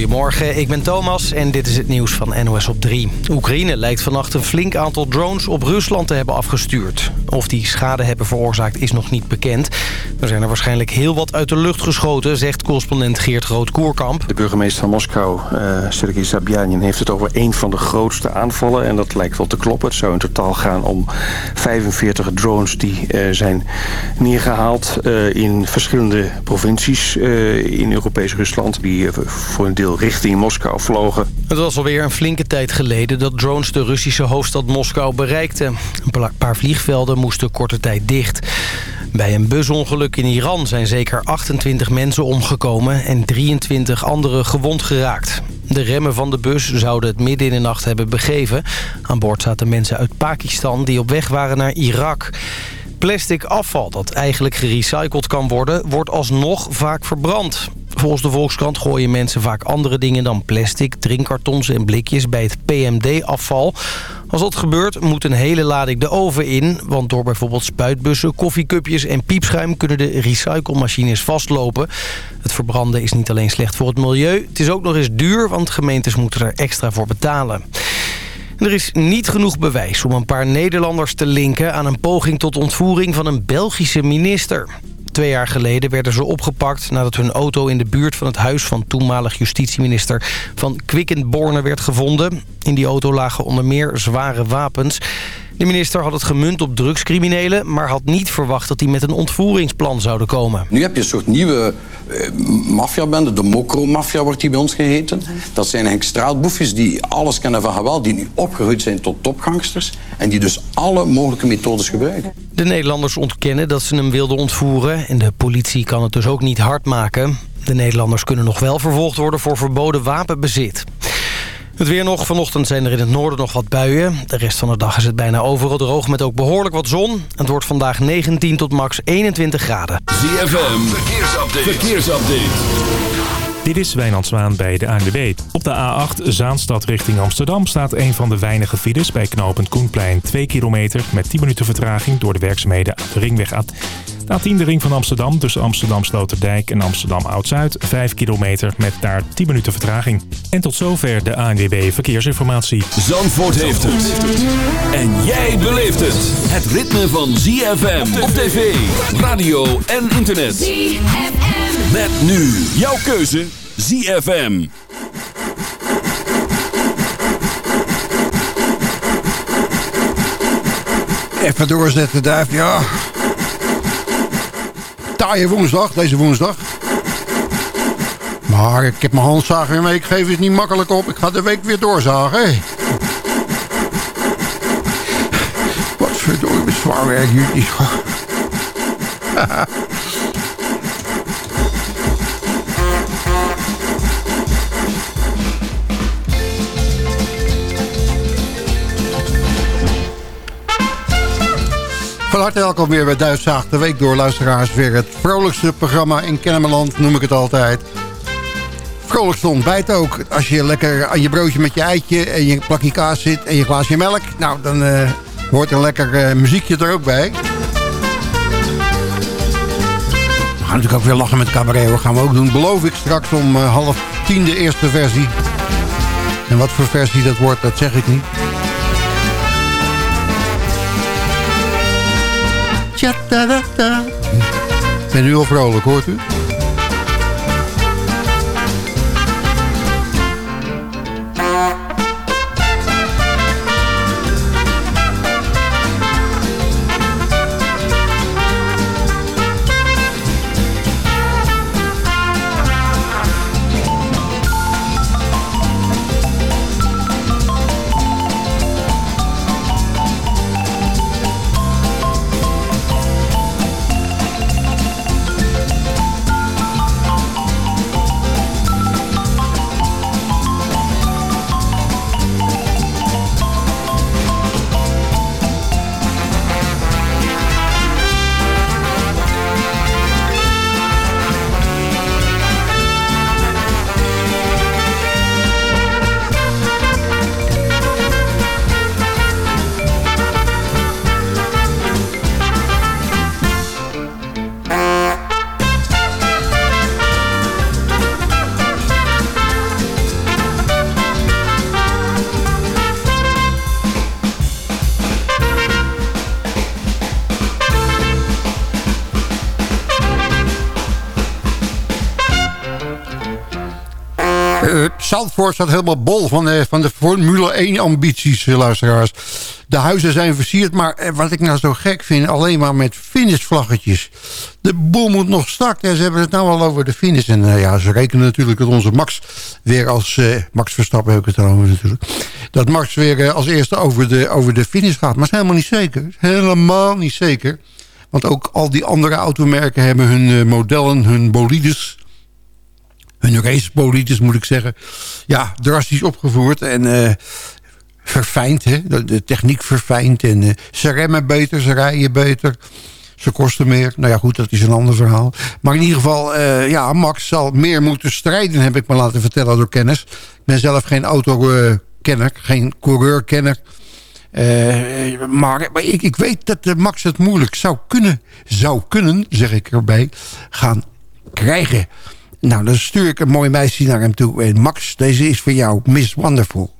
Goedemorgen, ik ben Thomas en dit is het nieuws van NOS op 3. Oekraïne lijkt vannacht een flink aantal drones op Rusland te hebben afgestuurd. Of die schade hebben veroorzaakt is nog niet bekend. Er zijn er waarschijnlijk heel wat uit de lucht geschoten, zegt correspondent Geert Groot-Koerkamp. De burgemeester van Moskou, uh, Sergei Sabyanin, heeft het over een van de grootste aanvallen. En dat lijkt wel te kloppen. Het zou in totaal gaan om 45 drones die uh, zijn neergehaald uh, in verschillende provincies in Europees Rusland. Die voor een deel richting Moskou vlogen. Het was alweer een flinke tijd geleden dat drones de Russische hoofdstad Moskou bereikten. Een paar vliegvelden moesten korte tijd dicht. Bij een busongeluk in Iran zijn zeker 28 mensen omgekomen en 23 anderen gewond geraakt. De remmen van de bus zouden het midden in de nacht hebben begeven. Aan boord zaten mensen uit Pakistan die op weg waren naar Irak. Plastic afval dat eigenlijk gerecycled kan worden, wordt alsnog vaak verbrand. Volgens de Volkskrant gooien mensen vaak andere dingen dan plastic, drinkkartons en blikjes bij het PMD-afval. Als dat gebeurt moet een hele lading de oven in, want door bijvoorbeeld spuitbussen, koffiecupjes en piepschuim kunnen de recyclemachines vastlopen. Het verbranden is niet alleen slecht voor het milieu, het is ook nog eens duur, want gemeentes moeten er extra voor betalen. Er is niet genoeg bewijs om een paar Nederlanders te linken... aan een poging tot ontvoering van een Belgische minister. Twee jaar geleden werden ze opgepakt nadat hun auto in de buurt van het huis van toenmalig justitieminister van Quickenborne werd gevonden. In die auto lagen onder meer zware wapens. De minister had het gemunt op drugscriminelen... maar had niet verwacht dat die met een ontvoeringsplan zouden komen. Nu heb je een soort nieuwe uh, maffiabende. De mokro-maffia wordt die bij ons geheten. Dat zijn eigenlijk straatboefjes die alles kennen van geweld... die nu opgegroeid zijn tot topgangsters... en die dus alle mogelijke methodes gebruiken. De Nederlanders ontkennen dat ze hem wilden ontvoeren... en de politie kan het dus ook niet hard maken. De Nederlanders kunnen nog wel vervolgd worden voor verboden wapenbezit. Het weer nog. Vanochtend zijn er in het noorden nog wat buien. De rest van de dag is het bijna overal droog met ook behoorlijk wat zon. Het wordt vandaag 19 tot max 21 graden. ZFM, verkeersupdate. verkeersupdate. Dit is Wijnand Zwaan bij de ANWB. Op de A8 Zaanstad richting Amsterdam staat een van de weinige files bij knooppunt Koenplein. 2 kilometer met 10 minuten vertraging door de werkzaamheden aan de ringweg A10 de ring van Amsterdam tussen Amsterdam Sloterdijk en Amsterdam Oud-Zuid. 5 kilometer met daar 10 minuten vertraging. En tot zover de ANWB Verkeersinformatie. Zandvoort heeft het. En jij beleeft het. Het ritme van ZFM op tv, radio en internet. ZFM. Met nu jouw keuze ZFM. Even doorzetten, duif, ja taaie woensdag, deze woensdag. Maar ik heb mijn handzaag weer mee. Ik geef het niet makkelijk op. Ik ga de week weer doorzagen. Wat verdorie zwaar werk jullie. Van harte welkom weer bij Duitszaag de Week door luisteraars. Weer het vrolijkste programma in Kennemerland, noem ik het altijd. Vrolijkste ontbijt ook. Als je lekker aan je broodje met je eitje en je plakje kaas zit en je glaasje melk. Nou, dan uh, hoort een lekker uh, muziekje er ook bij. We gaan natuurlijk ook weer lachen met cabaret. Dat gaan we ook doen, beloof ik, straks om uh, half tien de eerste versie. En wat voor versie dat wordt, dat zeg ik niet. Ik ben nu al vrolijk, hoort u? Zandvoort staat helemaal bol van, de, van de Formule 1 ambities, luisteraars. De huizen zijn versierd, maar wat ik nou zo gek vind... alleen maar met finishvlaggetjes. De boel moet nog strak. En ze hebben het nou al over de finish. En ja, ze rekenen natuurlijk dat onze Max weer als... Max Verstappen heb het over natuurlijk. Dat Max weer als eerste over de, over de finish gaat. Maar is helemaal niet zeker. Helemaal niet zeker. Want ook al die andere automerken hebben hun modellen, hun bolides hun racebolides moet ik zeggen, ja, drastisch opgevoerd en uh, verfijnd. Hè? De, techniek verfijnd en uh, ze remmen beter, ze rijden beter. Ze kosten meer. Nou ja, goed, dat is een ander verhaal. Maar in ieder geval, uh, ja, Max zal meer moeten strijden, heb ik me laten vertellen door kennis. Ik ben zelf geen autokenner, geen coureurkenner. Uh, maar, maar ik, ik, weet dat Max het moeilijk zou kunnen, zou kunnen, zeg ik erbij, gaan krijgen. Nou, dan stuur ik een mooi meisje naar hem toe. Max, deze is voor jou, Miss Wonderful.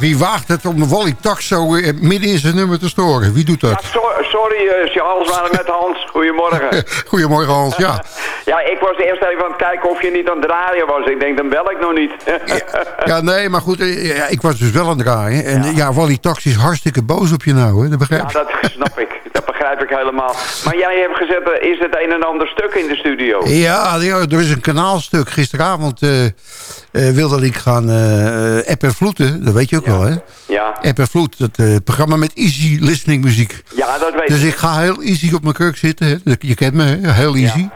Wie waagt het om Wally Tax zo eh, midden in zijn nummer te storen? Wie doet dat? Ja, sorry, uh, Charles, maar met Hans. Goedemorgen. Goedemorgen, Hans, ja. ja, ik was eerst even aan het kijken of je niet aan het draaien was. Ik denk, dan bel ik nog niet. ja, nee, maar goed, eh, ja, ik was dus wel aan het draaien. En ja, ja Wally Tax is hartstikke boos op je nou, hè? Dat begrijp Ja, dat snap ik. Dat begrijp ik helemaal. Maar jij hebt gezet, is het een en ander stuk in de studio? Ja, er is een kanaalstuk. Gisteravond uh, wilde ik gaan uh, app en vloeten. Dat weet je ook wel, hè? Ja. App en vloed, het programma met easy listening muziek. Ja, dat weet ik. Dus ik ga heel easy op mijn kurk zitten. Hè? Je kent me, hè? heel easy.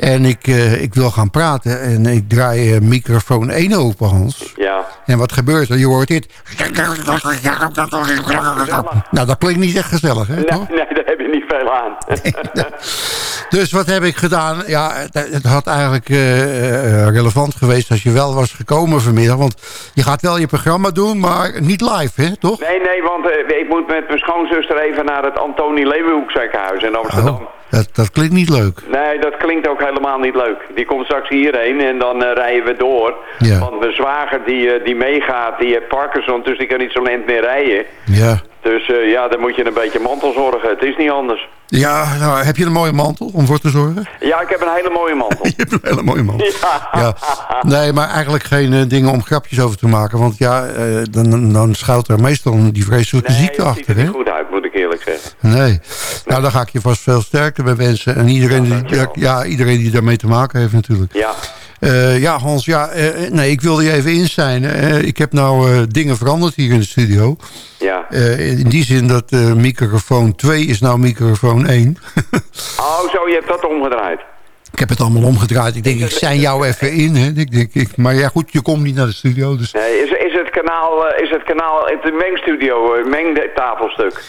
En ik, uh, ik wil gaan praten en ik draai uh, microfoon 1 open, Hans. Ja. En wat gebeurt er? Je hoort dit. Nou, dat klinkt niet echt gezellig, hè? Nee, toch? nee daar heb je niet veel aan. dus wat heb ik gedaan? Ja, het, het had eigenlijk uh, relevant geweest als je wel was gekomen vanmiddag. Want je gaat wel je programma doen, maar niet live, hè? Toch? Nee, nee, want ik moet met mijn schoonzuster even naar het Antonie Leeuwenhoek ziekenhuis in Amsterdam. Oh. Dat, dat klinkt niet leuk. Nee, dat klinkt ook helemaal niet leuk. Die komt straks hierheen en dan uh, rijden we door. Ja. Want mijn zwager die, uh, die meegaat, die heeft Parkinson, dus die kan niet zo lent meer rijden. Ja. Dus uh, ja, dan moet je een beetje mantel zorgen. Het is niet anders. Ja, nou, heb je een mooie mantel om voor te zorgen? Ja, ik heb een hele mooie mantel. je hebt een hele mooie mantel. Ja. ja. Nee, maar eigenlijk geen uh, dingen om grapjes over te maken. Want ja, uh, dan, dan schuilt er meestal die vreselijke nee, ziekte achter. Hè? Eerlijk zeggen. Nee. Nou, dan ga ik je vast veel sterker bij wensen. En iedereen, Ja, die, ja, iedereen die daarmee te maken heeft natuurlijk. Ja. Uh, ja, Hans, ja, uh, nee, ik wilde je even inzijnen. Uh, ik heb nou dingen veranderd hier in de studio. Ja. in die zin dat microfoon 2 is nou microfoon 1. oh, zo, je hebt dat omgedraaid. Ik heb het allemaal omgedraaid. Ik denk, ik zijn jou even in. Hè. Ik denk, ik, maar ja, goed, je komt niet naar de studio. Dus... Nee, is het kanaal, is het kanaal, het mengstudio, mengtafelstuk?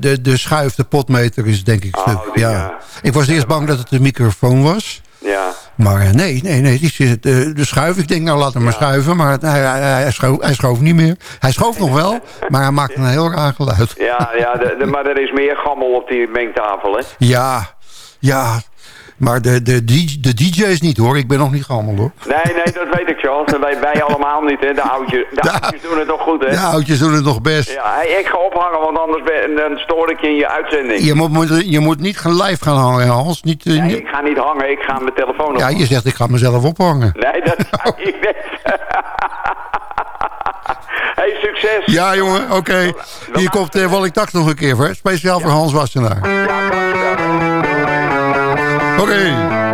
de, de schuif, de potmeter is denk ik oh, stuk. Die, ja. Ik was eerst bang dat het de microfoon was. Ja. Maar nee, nee, nee, die zit, de, de schuif. Ik denk, nou laat hem maar schuiven. Maar hij, hij, hij, schoof, hij schoof niet meer. Hij schoof nog wel, maar hij maakt een heel raar geluid. Ja, ja de, de, maar er is meer gammel op die mengtafel, hè? Ja, ja. Maar de, de, de DJ's niet hoor, ik ben nog niet gehandeld hoor. Nee, nee, dat weet ik Charles. Wij, wij allemaal niet, hè. De oudjes, de oudjes doen het nog goed, hè. De oudjes doen het nog best. Ja, hey, ik ga ophangen, want anders ben, dan stoor ik je in je uitzending. Je moet, je moet niet live gaan hangen, Hans. Niet, uh, nee, ik ga niet hangen, ik ga mijn telefoon ophangen. Ja, je zegt ik ga mezelf ophangen. Nee, dat ga ik niet. hey, succes. Ja, jongen, oké. Okay. Hier komt uh, Wally Tax nog een keer, hè? Speciaal ja. voor Hans Wassenaar. Ja, dankjewel. Oké. Okay.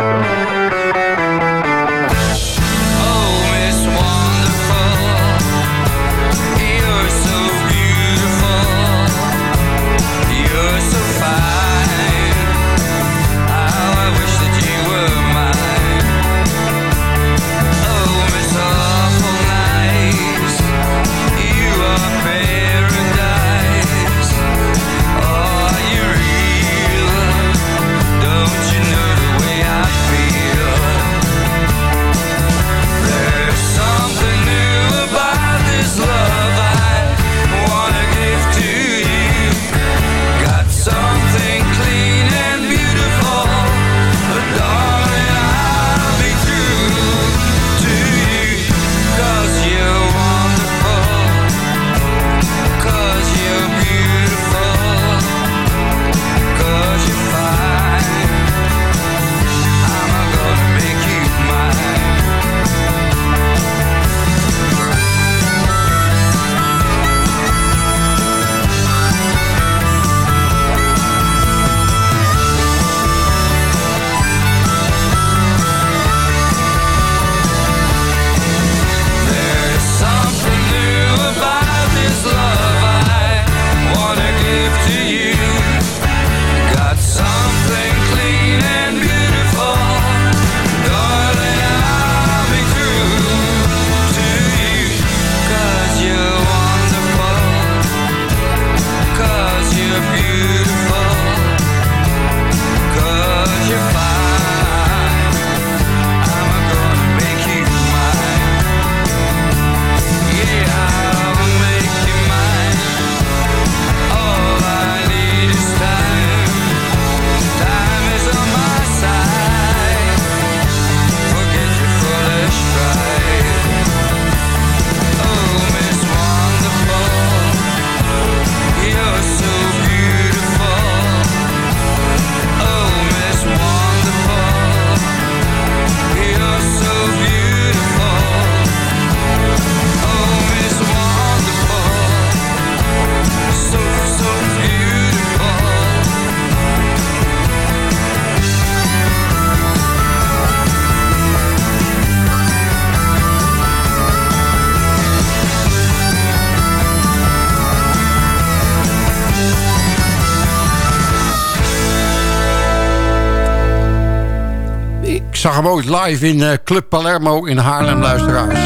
Zag hem ooit live in uh, Club Palermo in Haarlem, luisteraars.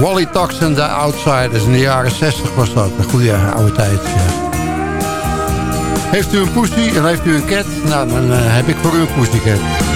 Wally Tax en The Outsiders in de jaren 60 was dat. Een goede oude tijd. Ja. Heeft u een poesie en heeft u een cat? Nou, dan uh, heb ik voor u een pussycat.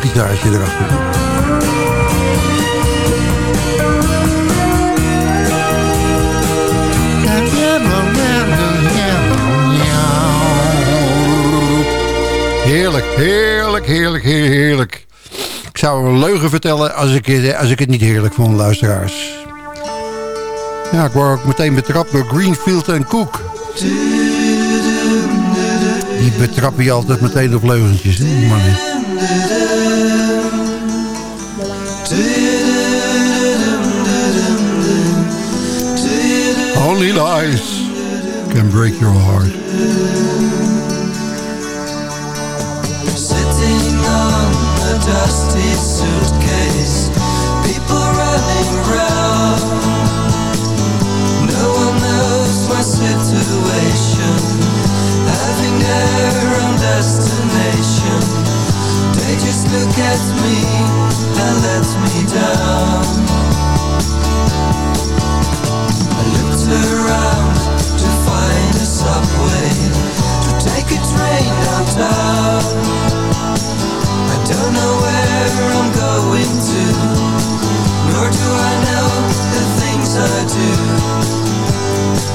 Stielgitaartje erachter. Heerlijk, heerlijk, heerlijk, heerlijk. Ik zou een leugen vertellen als ik, als ik het niet heerlijk vond, luisteraars. Ja, ik word ook meteen betrapt door Greenfield en Cook. Die betrappen je altijd meteen op leugentjes, hè, mannen. Only lies can break your heart. Sitting on a dusty suitcase, people running round. No one knows my situation, having their own destination. They just look at me and let me down. I looked around to find a subway, to take a train downtown. I don't know where I'm going to Nor do I know the things I do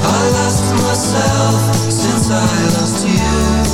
I lost myself since I lost you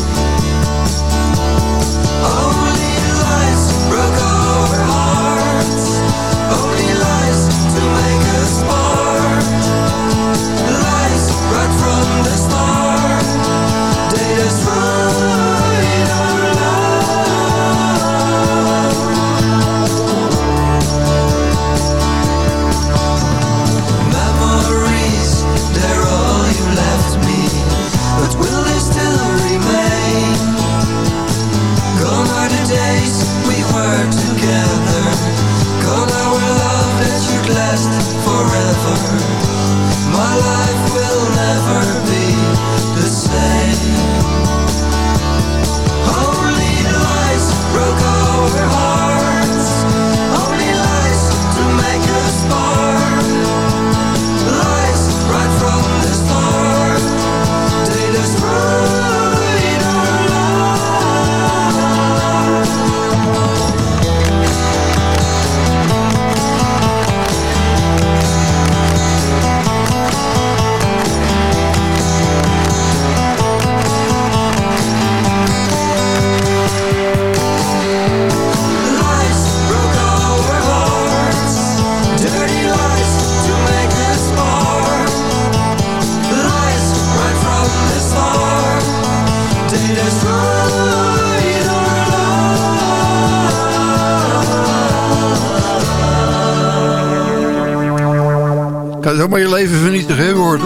Zomaar je leven vernietigen, hè, het.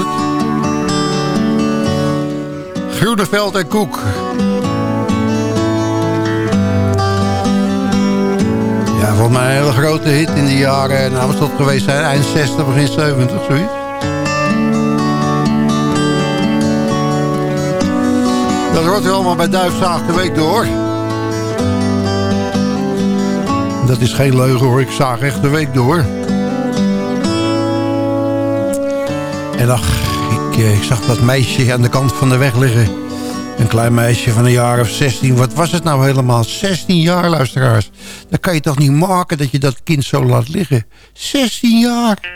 Groeneveld en Koek. Ja, volgens mij een hele grote hit in de jaren... Nou, was dat geweest zijn eind 60, begin 70, zoiets. Dat hoort u allemaal bij Duifzaag de Week door. Dat is geen leugen hoor, ik zaag echt de week door. En ach, ik, eh, ik zag dat meisje aan de kant van de weg liggen. Een klein meisje van een jaar of 16. Wat was het nou helemaal? 16 jaar, luisteraars. Dan kan je toch niet maken dat je dat kind zo laat liggen. 16 jaar.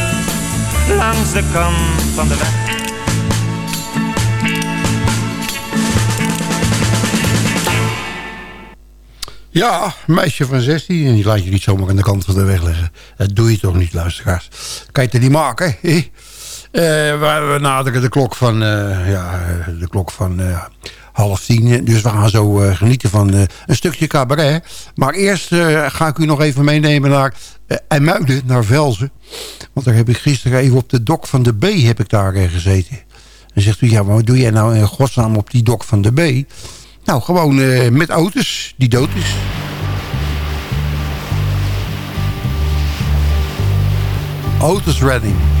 langs de kant van de weg. Ja, meisje van 16 en die laat je niet zomaar aan de kant van de weg leggen. Dat doe je toch niet, luisteraars. Kan je het er niet maken, hè? Eh, we, we naderen de klok van, eh, ja, de klok van eh, half tien. Dus we gaan zo eh, genieten van eh, een stukje cabaret. Maar eerst eh, ga ik u nog even meenemen naar IJmuiden, naar Velzen. Want daar heb ik gisteren even op de dok van de B heb ik daar gezeten. En zegt u, ja, maar wat doe jij nou in godsnaam op die dok van de B? Nou, gewoon met auto's die dood is. Otis Redding.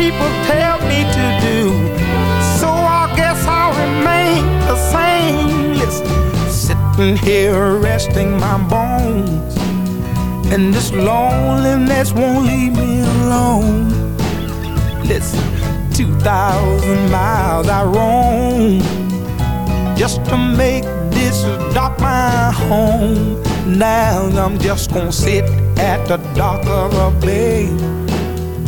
People tell me to do. So I guess I'll remain the same. Listen, sitting here resting my bones. And this loneliness won't leave me alone. Listen, 2,000 miles I roam just to make this dock my home. Now I'm just gonna sit at the dock of a bay,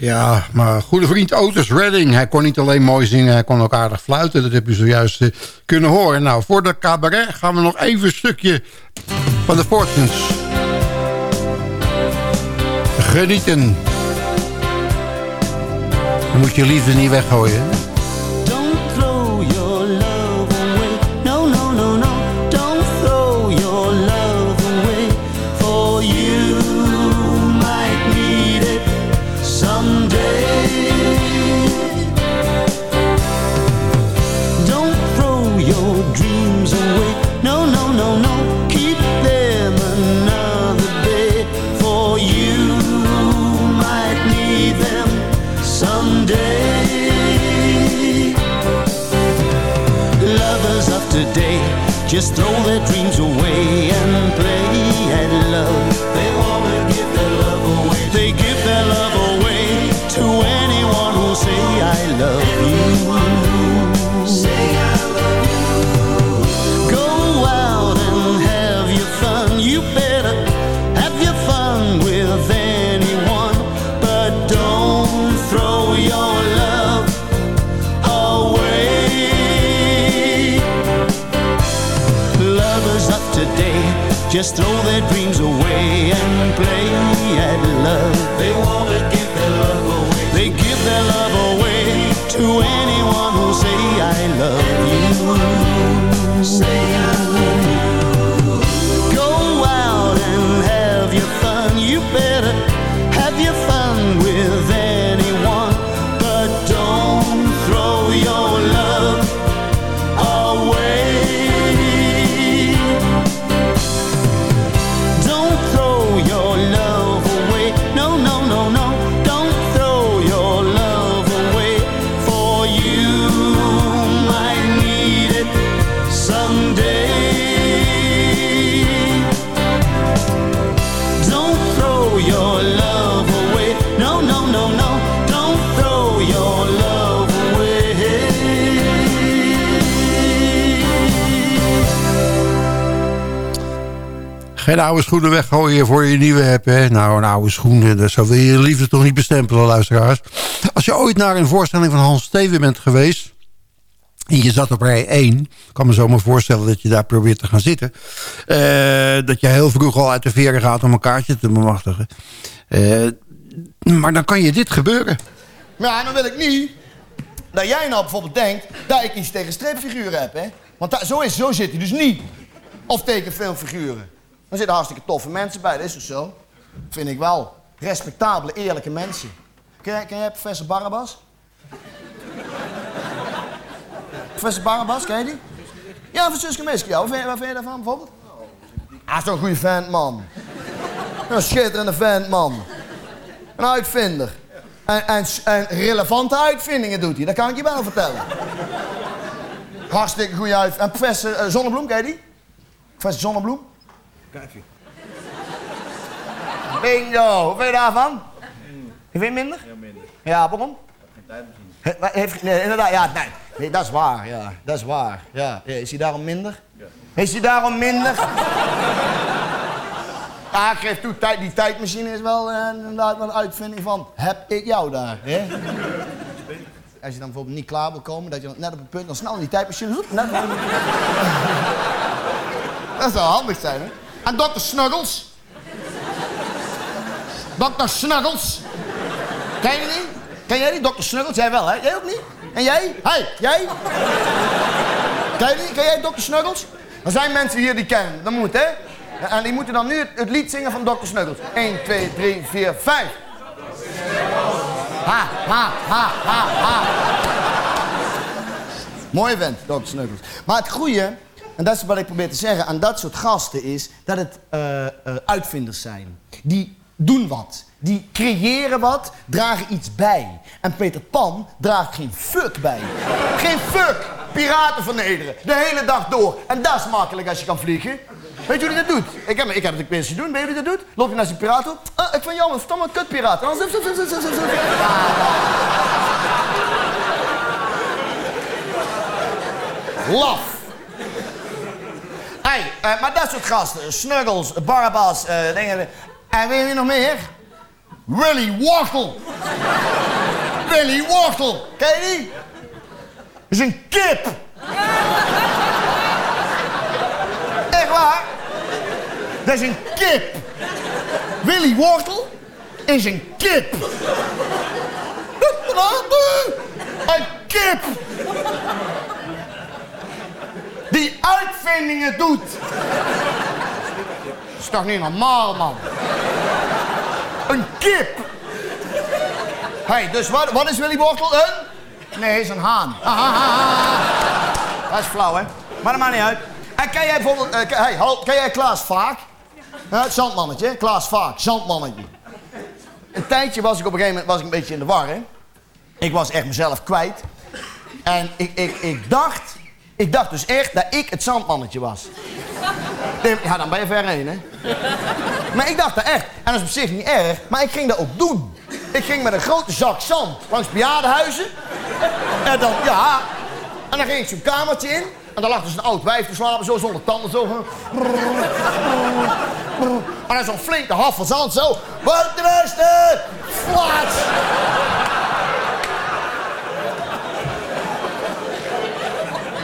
Ja, maar goede vriend Otis Redding. Hij kon niet alleen mooi zingen, hij kon ook aardig fluiten. Dat heb je zojuist uh, kunnen horen. Nou, voor de cabaret gaan we nog even een stukje van de Fortunes. Genieten. Je moet je liefde niet weggooien. Geen oude schoenen weggooien voor je nieuwe hebt. Hè? Nou, een oude schoen, dat zo wil je liefde toch niet bestempelen, luisteraars. Als je ooit naar een voorstelling van Hans Steven bent geweest... en je zat op rij 1... ik kan me zo maar voorstellen dat je daar probeert te gaan zitten... eh, dat je heel vroeg al uit de veren gaat om een kaartje te bemachtigen. Eh, maar dan kan je dit gebeuren. Ja, dan wil ik niet dat jij nou bijvoorbeeld denkt dat ik iets tegen streepfiguren heb, hè? Want zo, is, zo zit hij dus niet. Of tegen filmfiguren. Er zitten hartstikke toffe mensen bij, dat is toch zo? Vind ik wel. Respectabele, eerlijke mensen. Ken jij, ken professor Barabbas? professor Barabbas, ken je die? Ja, van Suske ja. Wat vind, je- daarvan bijvoorbeeld? Hij is toch een goede vent, man. Een schitterende vent, man. Een uitvinder. En, en, en relevante uitvindingen doet hij, dat kan ik je wel vertellen. Hartstikke goede uit. En professor eh, Zonnebloem, ken je die? Professor Zonnebloem? Bingo, wat vind je daarvan? Je vindt minder? Ja, minder. Ja, waarom? Geen tijd misschien. Heeft, nee, inderdaad, ja, nee. nee, dat is waar, ja, dat is waar. Ja. Is hij daarom minder? Ja. Is hij daarom minder? Ja, ik geef toe, tijd, die tijdmachine is wel eh, inderdaad wel een uitvinding van heb ik jou daar. Hè? Als je dan bijvoorbeeld niet klaar wil komen, dat je dan net op het punt dan snel in die tijdmachine zoekt. Net... dat zou handig zijn, hè? En dokter Snuggles. Dokter Snuggles. Ken je die? Ken jij die, dokter Snuggles? Jij wel, hè? Jij ook niet? En jij? Hey, jij? Ken je die? Ken jij dokter Snuggles? Er zijn mensen hier die kennen. Dat moet, hè? En die moeten dan nu het, het lied zingen van Dr. Snuggles. 1, 2, 3, 4, 5. Ha, ha, ha, ha, ha. Mooi vent, Dr. Snuggles. Maar het goede, en dat is wat ik probeer te zeggen aan dat soort gasten, is dat het eh, eh, uitvinders zijn. Die doen wat. Die creëren wat, dragen iets bij. En Peter Pan draagt geen fuck bij. Geen fuck. Piraten vernederen. De hele dag door. En dat is makkelijk als je kan vliegen. Weet je hoe hij dat doet? Ik heb, ik heb het een doen. Weet je hoe hij dat doet? Loop je naar zijn piraat toe. Ah, ik vind jammer, stomme kutpiraat. Dan zup, zup, zup, zup, zup. Laf. Hey, eh, maar dat soort gasten. Snuggles, Barabbas, eh dingen. En weet je nog meer? Willy Wachtel. Willy Wachtel. Ken je die? Is een kip. Echt waar? Dat is een kip. Willy Wortel is een kip. Een kip. Die uitvindingen doet. Dat is toch niet normaal, man. Een kip. hey, dus wat, wat is Willy Wortel? Een? Nee, is een haan. Dat is flauw, hè? Maar dat maakt niet uit. En ken jij bijvoorbeeld... eh, hey, ken jij Klaas Vaak? Het zandmannetje? Klaas Vaak, zandmannetje. Een tijdje was ik op een gegeven moment was ik een beetje in de war, hè? Ik was echt mezelf kwijt. En ik, ik, ik dacht... Ik dacht dus echt dat ik het zandmannetje was. Ja, dan ben je ver heen, hè? Maar ik dacht dat echt. En dat is op zich niet erg, maar ik ging dat ook doen. Ik ging met een grote zak zand langs bejaardenhuizen. En dan, ja... En dan ging ik zo'n kamertje in. En daar lag dus een oud wijf te slapen, zo zonder tanden, zo. En dan zo'n flinke haf van zand, zo. Wat de beste! Flats!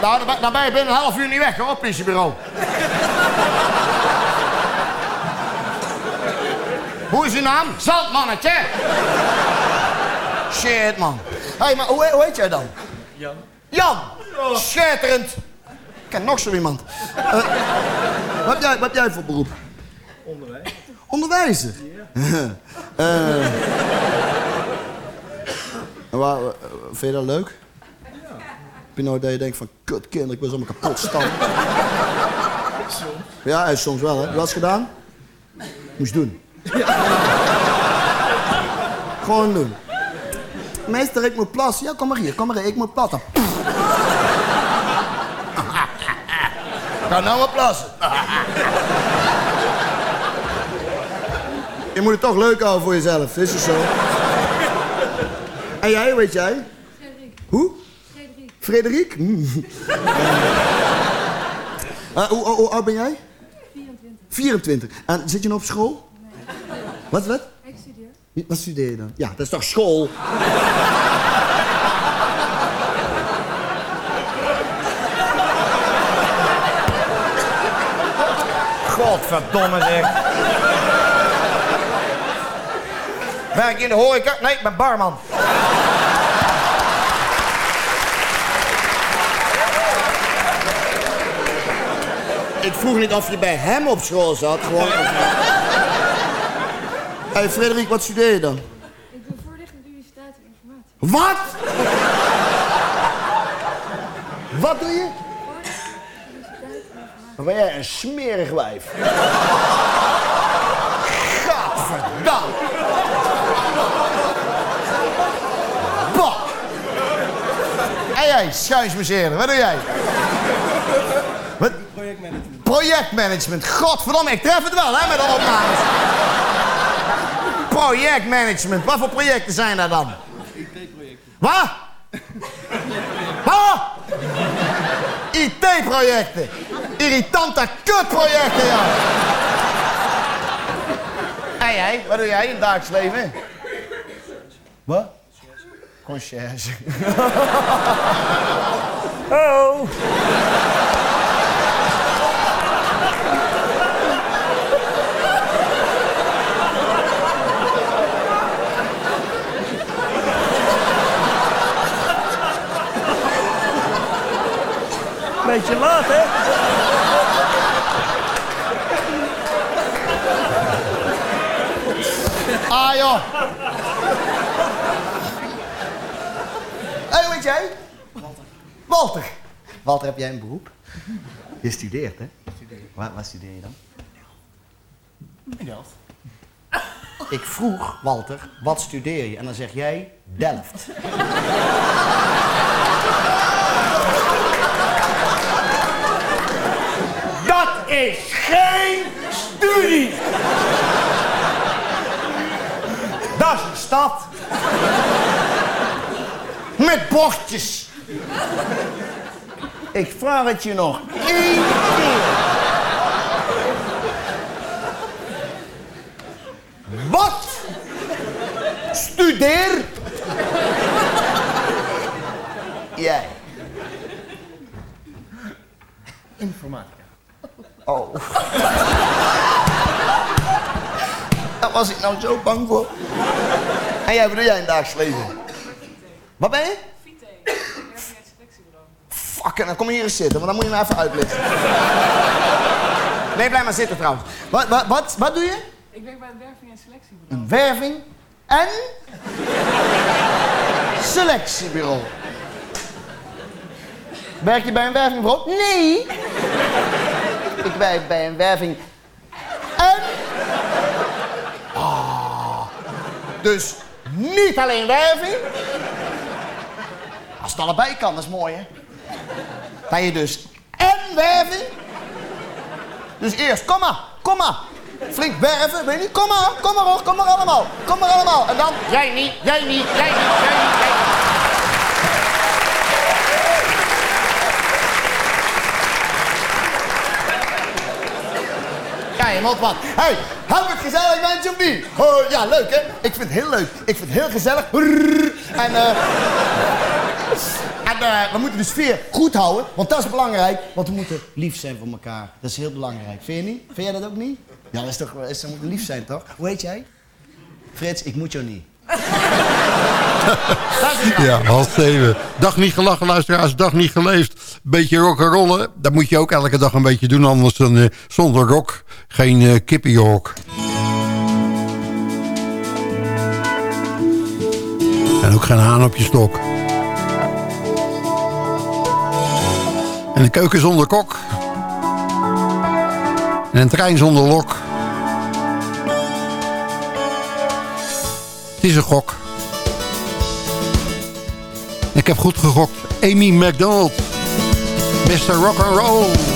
Nou, dan ben- je binnen een half uur niet weg, hoor, politiebureau. Hoe is uw naam? Zandmannetje. Shit, man. Hé, hey, maar hoe, hoe heet jij dan? Jan. Jan! Schitterend! Ik ken nog zo iemand. Eh, wat, heb jij, wat heb jij voor beroep? Onderwijs. Onderwijzer? Eh, en waar, eh, vind je dat leuk? Heb je nooit dat je denkt van, kut kind, ik ben zo kapot stam. Ja, soms wel, hè. Wat is gedaan? Moest doen. Gewoon doen. Meester, ik moet plassen. Ja, kom maar hier, kom maar hier, ik moet plassen. Ga nou maar plassen. Je moet het toch leuk houden voor jezelf, is het zo? En jij, weet jij? Hoe? Frederik. Frederik? hoe, hoe, hoe oud ben jij? 24. 24. En zit je nog op school? Wat, wat? Ik studeer. Wat studeer je dan? Ja, dat is toch school? Godverdomme zeg. Werk je in de horeca? Nee, ik ben barman. Ik vroeg niet of je bij hem op school zat, gewoon... of Hey Frederik, wat studeer je dan? Ik doe voorlichting universiteit en informatie. Wat? Wat doe je? Dan ben jij een smerig wijf. Gadverdamme. Bah. En jij, schuinsmuseer, wat doe jij? Projectmanagement. Godverdomme, ik tref het wel, hè, met de opnames. Projectmanagement. Wat voor projecten zijn dat dan? IT-projecten. Wat? Wat? IT-projecten. Irritante kutprojecten, ja. En jij, wat doe jij in het dagelijks leven? Wat? Conciërge. Oh. Beetje laat, hè? Ah, joh. Hé, hoe heet jij? Walter. Walter. Walter, heb jij een beroep? Je studeert, hè? Waar, waar studeer je dan? In Delft. Ik vroeg, Walter, wat studeer je? En dan zeg jij Delft. Dat is geen studie! Dat is een stad. Met bordjes. Ik vraag het je nog één keer. Wat? Studeer? Jij. Oh. was ik nou zo bang voor? En jij, wat doe jij in het dagelijks leven? Wat ben je? Fuck, en dan kom je hier eens zitten, want dan moet je me even uitlichten. Nee, blijf maar zitten trouwens. Wat, wat, wat, wat doe je? Ik werk bij een werving en selectie. Een werving en selectiebureau. Werk je bij een wervingbureau? Nee. Ik werk bij een werving en... Ah. Dus niet alleen werving. Als het allebei kan, dat is mooi, hè? Dat je dus en werving. Dus eerst, kom maar, kom maar. Flink werven, weet je niet? Kom maar, kom maar hoor, kom maar allemaal. Kom maar allemaal. En dan, jij niet, jij niet, jij niet, jij niet. Moet wat. hey, hou het gezellig met Jumbie. Oh, ja, leuk hè? Ik vind het heel leuk. Ik vind het heel gezellig. Eh... en eh, we moeten de sfeer goed houden, want dat is belangrijk. Want we moeten lief zijn voor elkaar. Dat is heel belangrijk. Vind je niet? Vind jij dat ook niet? Ja, dat is toch, is, ze moeten lief zijn toch? Hoe heet jij? Frits, ik moet jou niet. Ja, half zeven. Dag niet gelachen, luisteraars. Dag niet geleefd. Beetje rock'n'rollen. Dat moet je ook elke dag een beetje doen. Anders dan, eh, zonder rock geen uh, kippenjork. En ook geen haan op je stok. En een keuken zonder kok. En een trein zonder lok. Het is een gok. Ik heb goed gegokt. Amy McDonald. Mr. Rock'n'Roll. So-called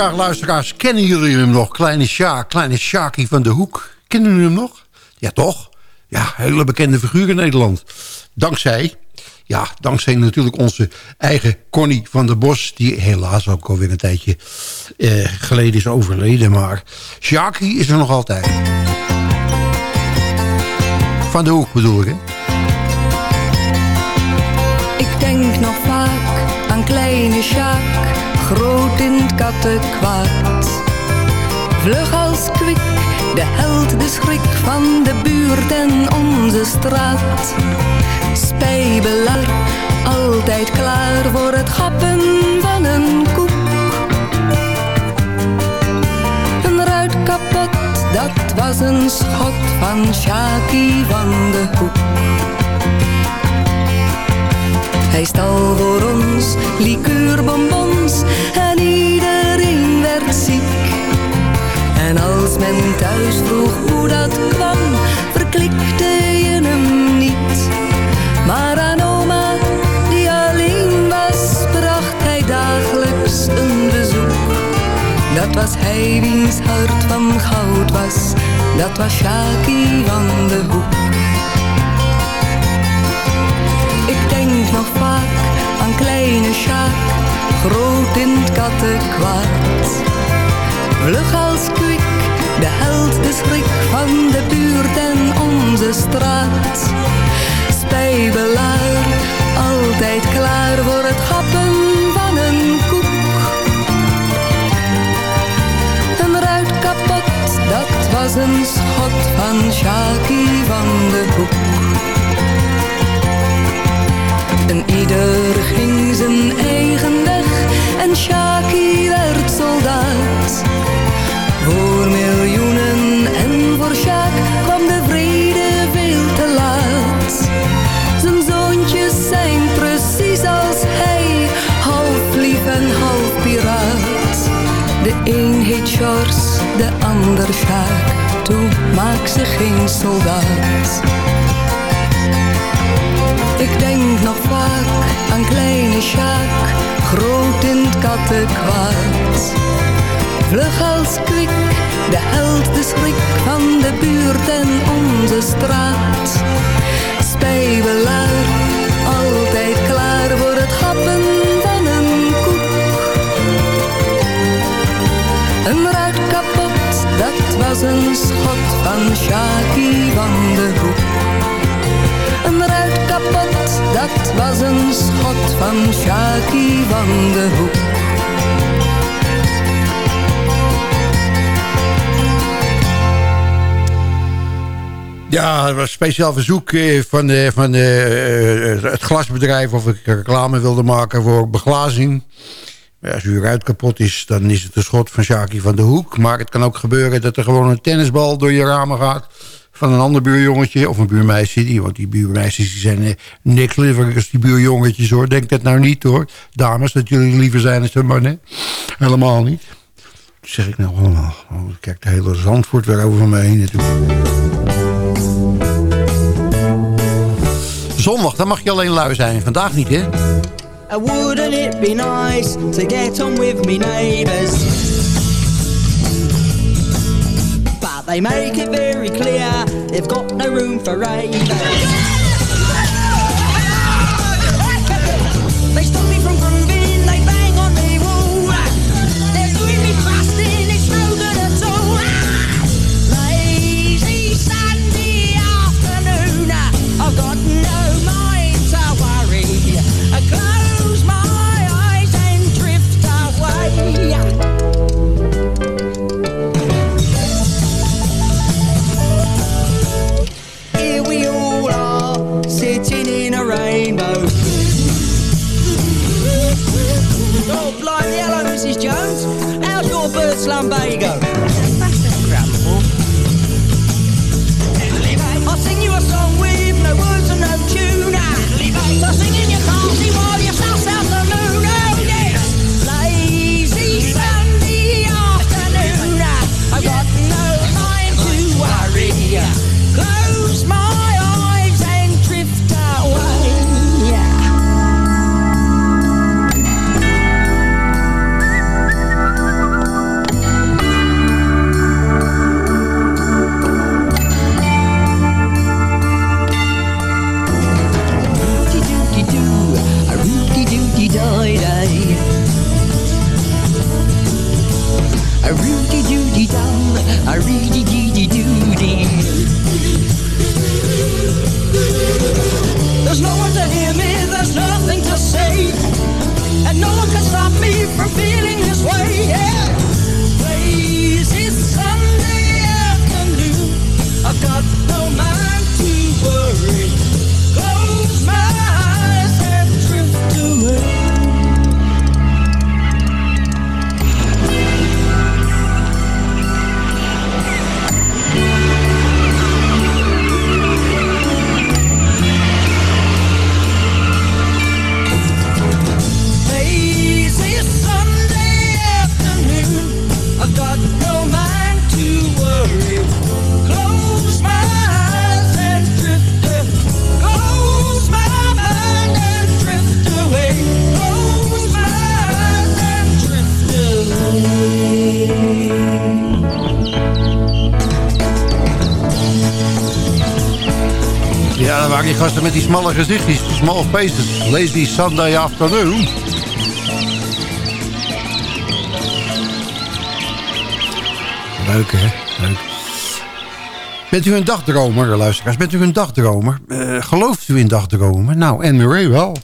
Afvraag, luisteraars, kennen jullie hem nog? Kleine Sjaak, kleine Sjaakie van de Hoek. Kennen jullie hem nog? Ja, toch? Ja, hele bekende figuur in Nederland. Dankzij, ja, dankzij natuurlijk onze eigen Connie van der Bos... die helaas ook alweer een tijdje eh, geleden is overleden. Maar Sjaakie is er nog altijd. Van de Hoek bedoel ik, hè? Ik denk nog vaak aan kleine Sjaak, groot in het kattenkwaad. Vlug als kwik, de held, de schrik van de buurt en onze straat. Spijbelaar, altijd klaar voor het gappen van een koek. Een ruit kapot, dat was een schot van Sjaakie van de Hoek. Hij stal voor ons liqueurbonbons en iedereen werd ziek. En als men thuis vroeg hoe dat kwam, verklikte je hem niet. Maar aan oma, die alleen was, bracht hij dagelijks een bezoek. Dat was hij wiens hart van goud was, dat was Sjaakie van de Hoek. Ik denk nog kleine Sjaak, groot in het kattenkwaad. Vlug als kwik, de held, de schrik van de buurt en onze straat. Spijbelaar, altijd klaar voor het gappen van een koek. Een ruit kapot, dat was een schot van Sjaakie van de Hoek. En ieder ging zijn eigen weg en Shaki werd soldaat. Voor miljoenen en voor Sjaak kwam de vrede veel te laat. Zijn zoontjes zijn precies als hij, half lief en half piraat. De een heet Sjors, de ander Sjaak, toe maak ze geen soldaat. Aan kleine Sjaak, groot in het kattenkwaad. Vlug als kwik, de held, de schrik van de buurt en onze straat. Spijbelaar, altijd klaar voor het gappen van een koek. Een ruit kapot, dat was een schot van Sjaakie van de Hoek. Ruit kapot, dat was een schot van Sjaakie van de Hoek. Ja, het was speciaal verzoek eh, van, eh, van eh, het glasbedrijf... of ik reclame wilde maken voor beglazing. Als uw ruit kapot is, dan is het een schot van Sjaki van de Hoek. Maar het kan ook gebeuren dat er gewoon een tennisbal door je ramen gaat... van een ander buurjongetje of een buurmeisje. Die, want die buurmeisjes die zijn eh, niks liever als die buurjongetjes, hoor. Denk dat nou niet, hoor. Dames, dat jullie liever zijn de mannen. Helemaal niet. Dat zeg ik nou allemaal. Oh, kijk, de hele Zandvoort weer over me heen natuurlijk. Zondag, dan mag je alleen lui zijn. Vandaag niet, hè? Uh? They make it very clear they've got no room for ravers. Gasten met die smalle gezichtjes. Small faces. Lazy Sunday afternoon. Leuk, hè? Leuk. Bent u een dagdromer, luisteraars? Bent u een dagdromer? Eh, gelooft u in dagdromen? Nou, Anne Murray wel.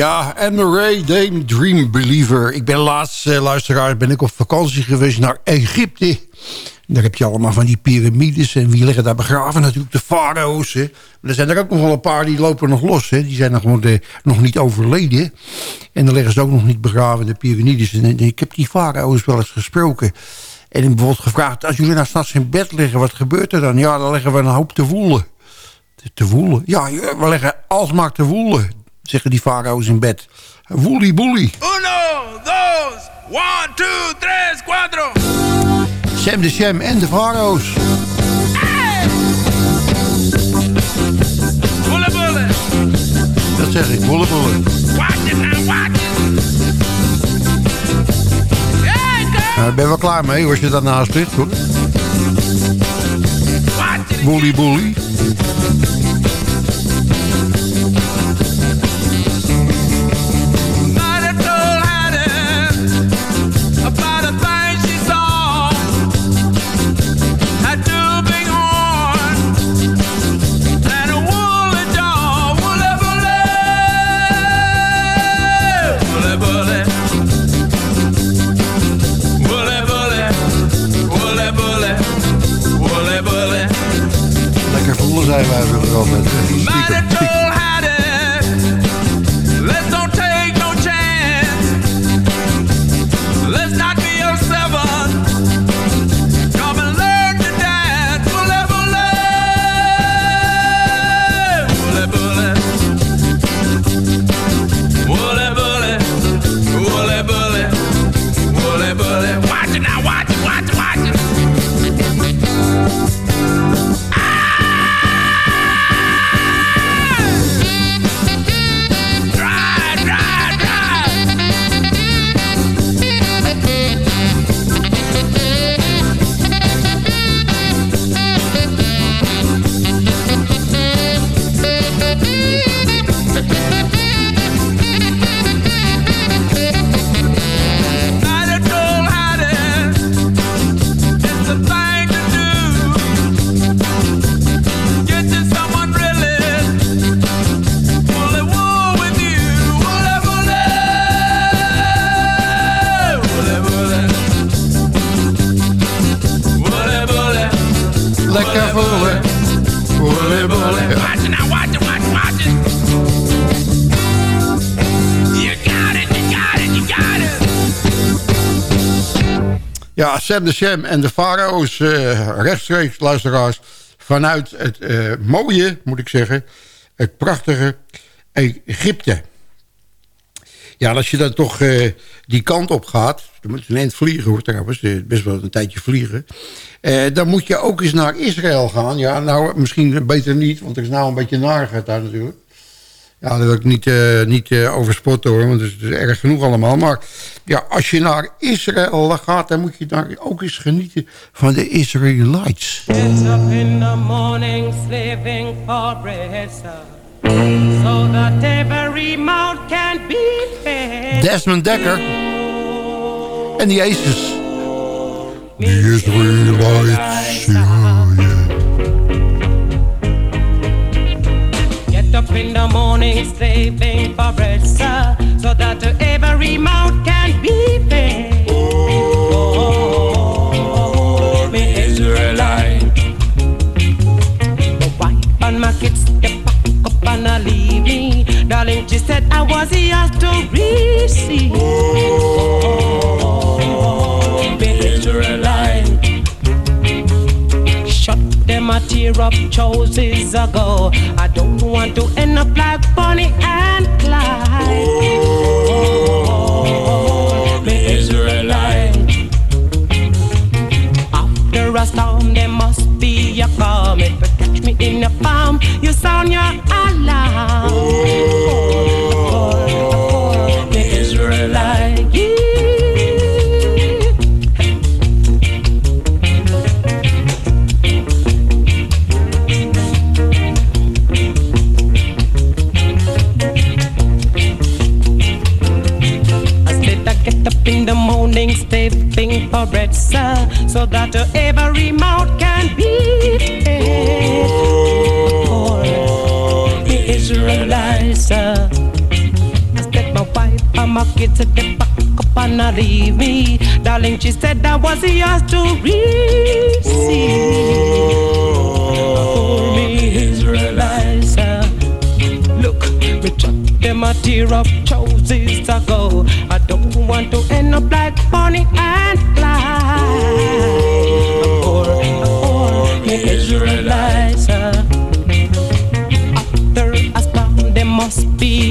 Ja, Anne Dame Dream Believer. Ik ben laatst, eh, luisteraar, ben ik op vakantie geweest naar Egypte. Daar heb je allemaal van die piramides. En wie liggen daar begraven? Natuurlijk de farao's. Maar er zijn er ook nog wel een paar die lopen nog los. Hè. Die zijn nog, eh, nog niet overleden. En dan liggen ze ook nog niet begraven, de piramides. En, ik heb die farao's wel eens gesproken. En ik bijvoorbeeld gevraagd... als jullie nou s'nachts in bed liggen, wat gebeurt er dan? Ja, dan leggen we een hoop te voelen. Te, te voelen? Ja, we leggen alsmaar te voelen, zeggen die farao's in bed. Woelie boelie. Uno, dos, one, two, tres, cuatro. Sam de Sam en de farao's. Bulle, bulle. Dat zeg ik, bolle bolle. Watch it now, watch it. Nou, ik ben wel klaar mee als je daarnaast ligt, hoor. Woelie boelie. Ja, Sam de Sham en de Farao's eh, rechtstreeks luisteraars vanuit het eh, mooie, moet ik zeggen, het prachtige Egypte. Ja, als je dan toch eh, die kant op gaat, dan moet je ineens vliegen hoor trouwens, best wel een tijdje vliegen. Dan moet je ook eens naar Israël gaan. Ja, nou misschien beter niet, want er is nou een beetje narigheid daar natuurlijk. Ja, daar wil ik niet, eh, niet over spotten hoor, want het is, het is erg genoeg allemaal. Maar ja, als je naar Israël gaat, dan moet je daar ook eens genieten van de Israelites. Get up in the morning slaving for bread, sir. So that every mouth can be fed. Desmond Dekker en die Aces. The Israelites. In the morning slaving for bread, sir. So that every mouth can be fed. Oh, me Israelite. The wife and my kids, they pack up and I leave me. Darling, she said I was yours to receive. Oh, a tear up choices ago. I don't want to end up like Bonnie and Clyde. Oh, me Israelite. After a storm, there must be a calm. If you catch me in a farm, you sound your alarm. Oh, stepping for bread, sir, so that uh, every mouth can be fed. Oh, the Israelites, sir. I said my wife and my kids said they back up and not leave me. Darling, she said that was yours to receive. Oh, me Israelites, sir. Look, me chuck them a tear of choices ago. I don't want to end up like Bonnie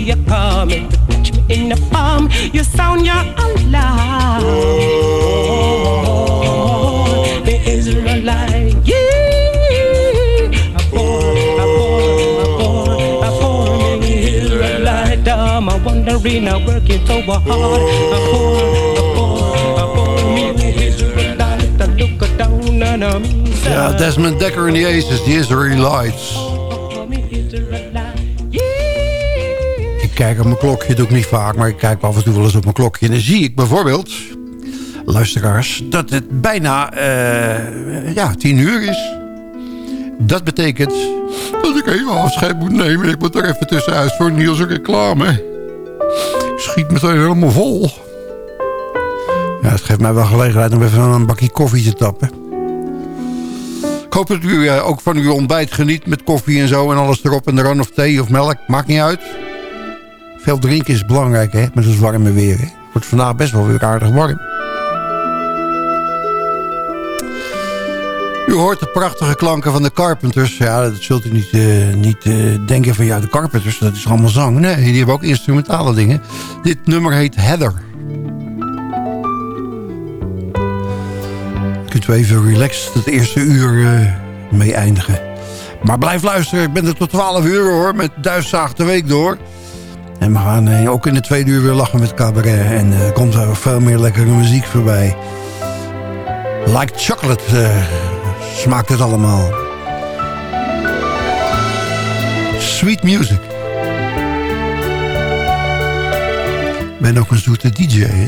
be a calm. If you catch me in the palm, you sound your alarm. Oh, the Israelite. Yeah. I'm wondering, I'm working so hard. I'm poor, I'm poor, I'm poor, me Israelite. I look down on me. Ja, Desmond Dekker en die Aces, the Israelites. Kijk op mijn klokje, doe ik niet vaak, maar ik kijk af en toe wel eens op mijn klokje. En dan zie ik bijvoorbeeld, luisteraars, dat het bijna eh, ja, tien uur is. Dat betekent dat ik even afscheid moet nemen. Ik moet er even tussenuit voor Niels' reclame. Schiet meteen helemaal vol. Ja, het geeft mij wel gelegenheid om even een bakje koffie te tappen. Ik hoop dat u eh, ook van uw ontbijt geniet met koffie en zo en alles erop en eraan of thee of melk. Maakt niet uit. Veel drinken is belangrijk hè, met het warme weer. Hè. Het wordt vandaag best wel weer aardig warm. U hoort de prachtige klanken van de Carpenters. Ja, dat zult u niet, eh, niet eh, denken van ja, de Carpenters, dat is allemaal zang. Nee, die hebben ook instrumentale dingen. Dit nummer heet Heather. Kunt u even relaxed het eerste uur eh, mee eindigen. Maar blijf luisteren, ik ben er tot 12 uur hoor, met Duifzaag de Week door. En we gaan eh, ook in de tweede uur weer lachen met cabaret. En eh, er komt er veel meer lekkere muziek voorbij. Like chocolate eh, smaakt het allemaal. Sweet music. Ik ben ook een zoete DJ. Hè?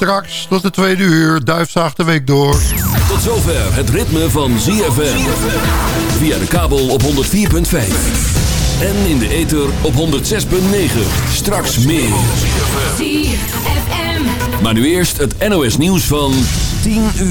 Straks, tot de tweede uur. Duifzaag de week door. Tot zover het ritme van ZFM. Via de kabel op 104.5. En in de ether op 106.9. Straks meer. ZFM. Maar nu eerst het NOS nieuws van 10 uur.